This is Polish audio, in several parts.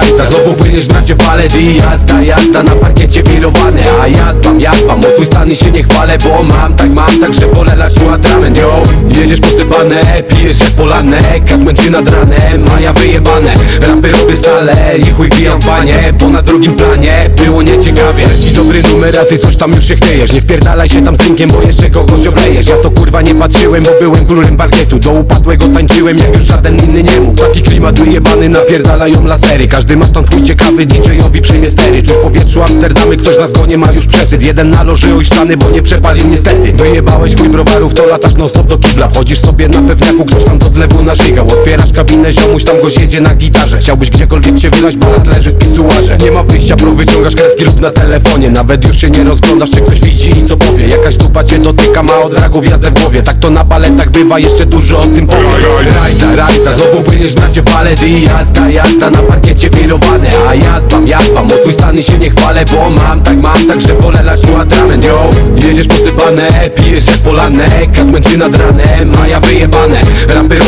rajza Znowu płyniesz bracie palet i jazda, jazda na parkiecie wirowane. A ja dbam, ja dbam o swój stan i się nie chwalę Bo mam, tak mam, tak że wolę lać atrament, yo Jedziesz posypane, pijesz jak polane. Kaz męczy nad ranem, a ja wyjebane. Rapy robię salę i chuj wijam panie Bo na drugim planie było nieciekawie. Ci dobry numer, a ty coś tam już się chwiejesz Nie wpierdalaj się tam z tynkiem, bo jeszcze kogoś oblejesz. Ja to kurwa nie patrzyłem, bo byłem królem parkietu. Do upadłego tańczyłem, jak już żaden inny nie mógł. Taki klimat wyjebany, napierdalają lasery. Każdy ma stąd swój ciekawy, DJ-owi przyjmie stery. Czuć w powietrzu Amsterdamy, ktoś na zgonie ma już przesyt. Jeden na loży ojszczany, bo nie przepalił niestety Wyjebałeś chuj browarów, to latasz non stop do kibla. Wchodzisz sobie na pewniaku, ktoś tam do zlewu narzygał. Otwierasz kabinę, ziomuś tam go jedzie na gitarze. Chciałbyś gdziekolwiek się wylać, bo nas leży w pisuarze. Nie ma wyjścia, pro wyciągasz kreski lub na telefonie. Nawet już się nie rozglądasz, czy ktoś widzi i co powie. Jakaś dupa cię dotyka, ma od ragów jazdę w głowie. Tak to na baletach bywa, jeszcze dużo o tym powiem Rajza, rajza, znowu płyniesz bracie palet i jazda, jazda na parkiecie wirowane. A ja dbam, ja dbam o swój stan i się nie chwalę Bo mam, tak mam, tak że wolę lać tu atrament, yo Jedziesz posypane, pijesz jak polane Kaz męczy nad ranem, a ja wyjebane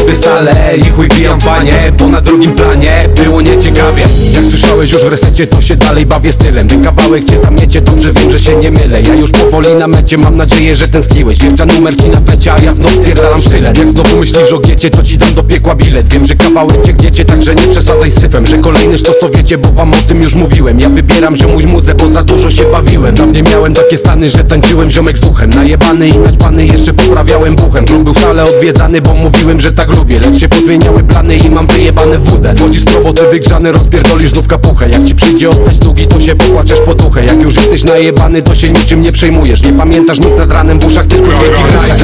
Robię salę i chuj panie Bo na drugim planie było nieciekawie. Jak słyszałeś już w resecie, to się dalej bawię stylem. Ten kawałek cię zamiecie, dobrze wiem, że się nie mylę. Ja już powoli na mecie, mam nadzieję, że tęskniłeś. Wjeżdża numer ci na fecie, a ja w noc pierdalam sztylet. Jak znowu myślisz o giecie, to ci dam do piekła bilet. Wiem, że kawałek cię także nie przesadzaj z syfem. Że kolejny sztos to wiecie, bo wam o tym już mówiłem. Ja wybieram ziomuś muzę, bo za dużo się bawiłem. Dawniej miałem takie stany, że tańczyłem ziomek z duchem. Najebany i naćpany, jeszcze poprawiałem buchem. Klub był wcale odwiedzany, bo mówiłem, że tak lubię Lecz się pozmieniały plany i mam wyjebane w wódę Wchodzisz z roboty wygrzany, rozpierdolisz znów kapuchę Jak ci przyjdzie oddać długi, to się popłaczesz po duchę. Jak już jesteś najebany, to się niczym nie przejmujesz. Nie pamiętasz nic nad ranem w uszach, tylko dźwięki płyniesz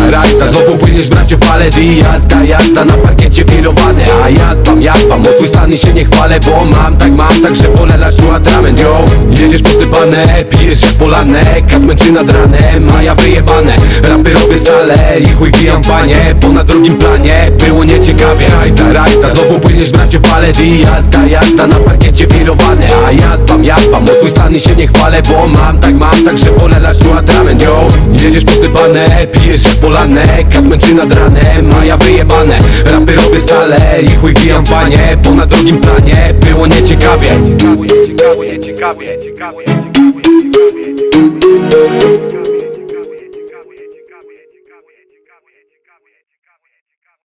i jazda, jazda na parkiecie wirowane. A ja dbam, ja dbam swój stan i się nie chwalę Bo mam, tak mam, tak że wolę lać atrament, yo Jedziesz posypane, pijesz jak polane Kaz męczy nad ranem, a ja wyjebane. Rapy robię salę i chuj wijam panie Bo na drugim planie było nieciekawie. Rajza, rajza, znowu płyniesz bracie w palet i jazda, jazda na parkiecie wirowane. A ja dbam, ja dbam swój stan i się nie chwalę Bo mam, tak mam, tak że wolę lać atrament, yo Jedziesz posypane, pijesz jak polane Kaz męczy nad ranem, a ja wyjebane Rapy robię salę i chuj wijam panie Bo na drugim planie było nieciekawie Ciekawie, ciekawie, ciekawie, ciekawie, ciekawie, ciekawie.